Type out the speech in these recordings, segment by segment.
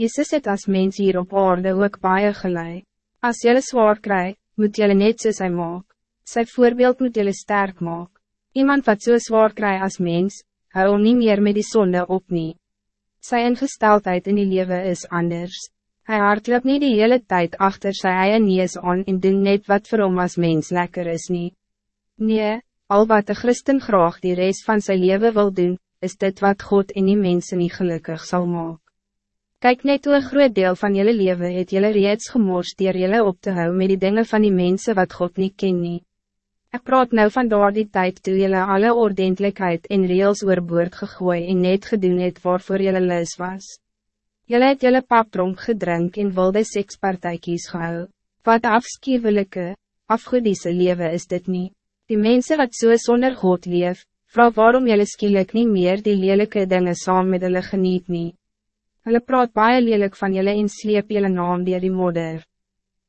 Jezus het als mens hier op aarde ook baie gelei. As jylle zwaar kry, moet jylle net soos hy maak. Sy voorbeeld moet jylle sterk maak. Iemand wat so zwaar kry als mens, hou hom nie meer met die zonde op nie. Sy ingesteldheid in die leven is anders. Hij hardloop niet die hele tijd achter sy eie nees aan en doen net wat vir hom as mens lekker is nie. Nee, al wat de christen graag die reis van zijn leven wil doen, is dit wat God in die mensen niet gelukkig zal maken. Kijk net hoe een groot deel van jullie leven het jullie reeds gemorst dier jullie op te houden met die dingen van die mensen wat God niet ken nie. Ek praat nou van door die tijd toe jullie alle ordentelijkheid en reels oorboord gegooi en net gedoen het waarvoor jullie les was. Jullie het jullie papdronk gedrink en wilde sekspartijkies gehou. Wat afschuwelijke, afgoediese leven is dit niet. Die mensen wat so zonder God leef, vraag waarom jullie skielik niet meer die lelijke dingen saam met hulle geniet niet. Hulle praat baie lelijk van jullie en sleep jylle naam dier die modder.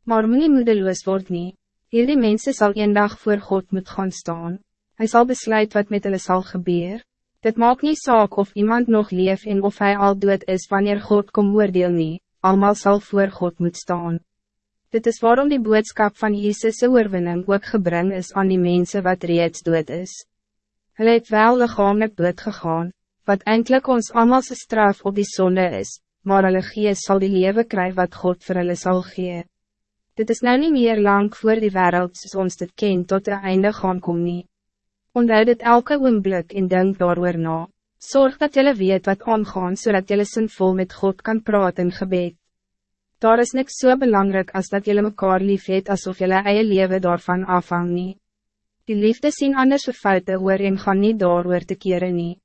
Maar moet nie moedeloos word nie. Hierdie mense sal een dag voor God moet gaan staan. Hij zal besluit wat met hulle sal gebeur. Dit maakt niet saak of iemand nog leef en of hij al dood is wanneer God kom oordeel nie. Almal zal voor God moet staan. Dit is waarom die boodschap van Jezus' oorwinning ook gebring is aan die mensen wat reeds dood is. Hulle het wel lichamelijk dood gegaan, wat eindelijk ons allemaal se straf op die zonde is, maar hulle gees sal die leven krijgen wat God voor hulle sal gee. Dit is nou niet meer lang voor die wereld soos ons dit ken tot de einde gaan kom nie. Onthou dit elke oomblik en denk daar na. Zorg dat jullie weet wat aangaan zodat jullie sinvol met God kan praten in gebed. Daar is niks zo so belangrijk als dat jullie mekaar lief het alsof jullie eie leven daarvan afhang nie. Die liefde zien anders foute oor en gaan niet door oor te keren nie.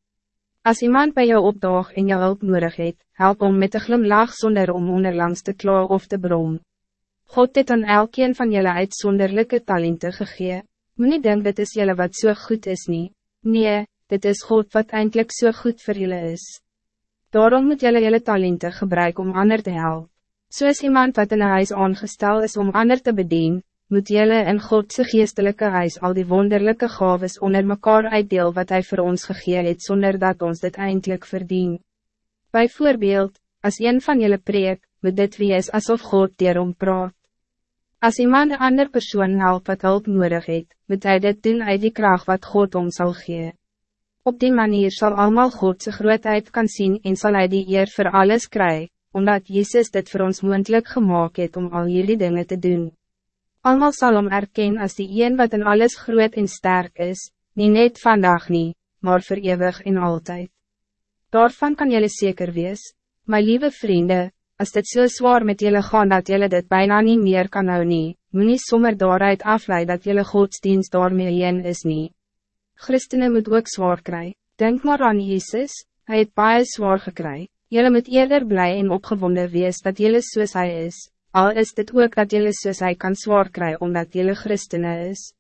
Als iemand bij jou opdaag en jou hulp nodig het, help om met een glimlach zonder om onderlangs te klaar of te brom. God het aan elkeen van jullie uitzonderlijke talenten gegee. Moet niet denken dit is jullie wat zo so goed is niet. Nee, dit is God wat eindelijk zo so goed voor jullie is. Daarom moet jullie jullie talenten gebruiken om ander te helpen. Zo is iemand wat in een huis aangesteld is om ander te bedienen, moet jelle in Godse geestelijke huis al die wonderlijke gaves onder mekaar uitdeel wat hij voor ons gegee het zonder dat ons dit eindelijk verdien. Bijvoorbeeld, als een van jullie preek, moet dit wees alsof God dierom praat. Als iemand een ander persoon help wat hulp nodig het, moet hij dit doen uit die kracht wat God om zal gee. Op die manier zal allemaal Godse grootheid kan zien en zal hij die eer voor alles krijgen, omdat Jezus dit voor ons moendlik gemaakt het om al jullie dingen te doen. Almal sal om erken als die een wat in alles groot en sterk is, niet net vandaag niet, maar voor eeuwig en altijd. Daarvan kan jullie zeker wees, my lieve vrienden, als dit zo so zwaar met jullie gaan dat jullie dit bijna niet meer kan nou nie, moet nie sommer daaruit afleid dat jullie godsdienst daarmee een is niet. Christenen moet ook zwaar kry, denk maar aan Jezus, hij het baie zwaar gekry, jullie moet eerder blij en opgewonden wees dat jullie soos hy is, al is dit ook dat jullie soos hy kan zwaar kry omdat jullie christenen is.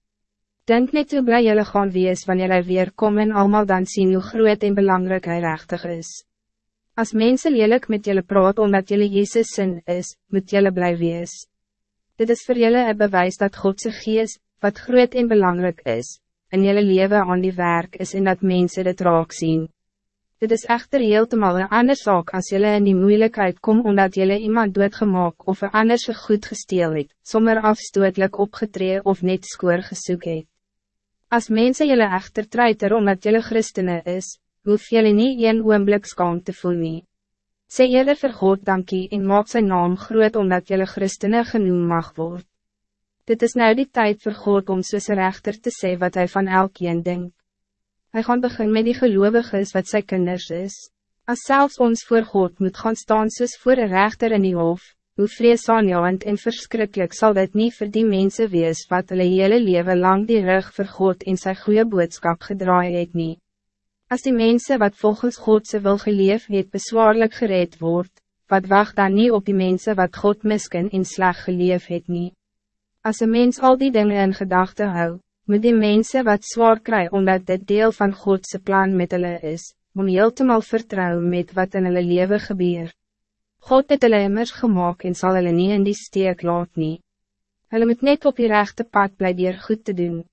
Denk net hoe blij jullie gaan wees wanneer hy weer kom en allemaal dan zien hoe groot en belangrijk hij rechtig is. Als mensen lelijk met jullie praat omdat jullie Jezus zin is, moet jullie blij wees. Dit is voor jullie een bewijs dat Godse geest, wat groot en belangrijk is, en jullie leven aan die werk is en dat mensen dit raak zien. Dit is echter heeltemal een ander zaak als jullie in die moeilijkheid kom omdat jullie iemand doodgemaak of een ander se goed gesteel het, sommer afstootlik opgetree of net skoor gesoek het. As mense jullie echter treiter omdat jullie christenen is, hoef jullie niet een oomblik skaam te voel nie. Sê eerder vir God dankie en maak zijn naam groot omdat jullie christenen genoem mag word. Dit is nou die tijd voor God om soos rechter te sê wat hij van elkeen denkt. Hij gaan begin met die gelovigen wat zijn kinders is. Als zelfs ons voor God moet gaan staan soos voor een rechter in die hof, hoe vreesaanjouwend en verschrikkelijk zal dit niet voor die mensen wees wat hulle hele leven lang die rug voor God in zijn goede boodschap gedraaid het nie. Als die mensen wat volgens Godse wil geleef het bezwaarlijk gereed wordt, wat wacht dan niet op die mensen wat God misken in slag geleef het nie. Als een mens al die dingen in gedachten houdt, moet die mensen wat zwaar krijgen omdat dit deel van Godse plan met hulle is, om heeltemal vertrouwen met wat in hulle leven gebeur. God het hulle immers gemaakt en zal hulle nie in die steek laat nie. Hulle moet net op die rechte pad dier goed te doen.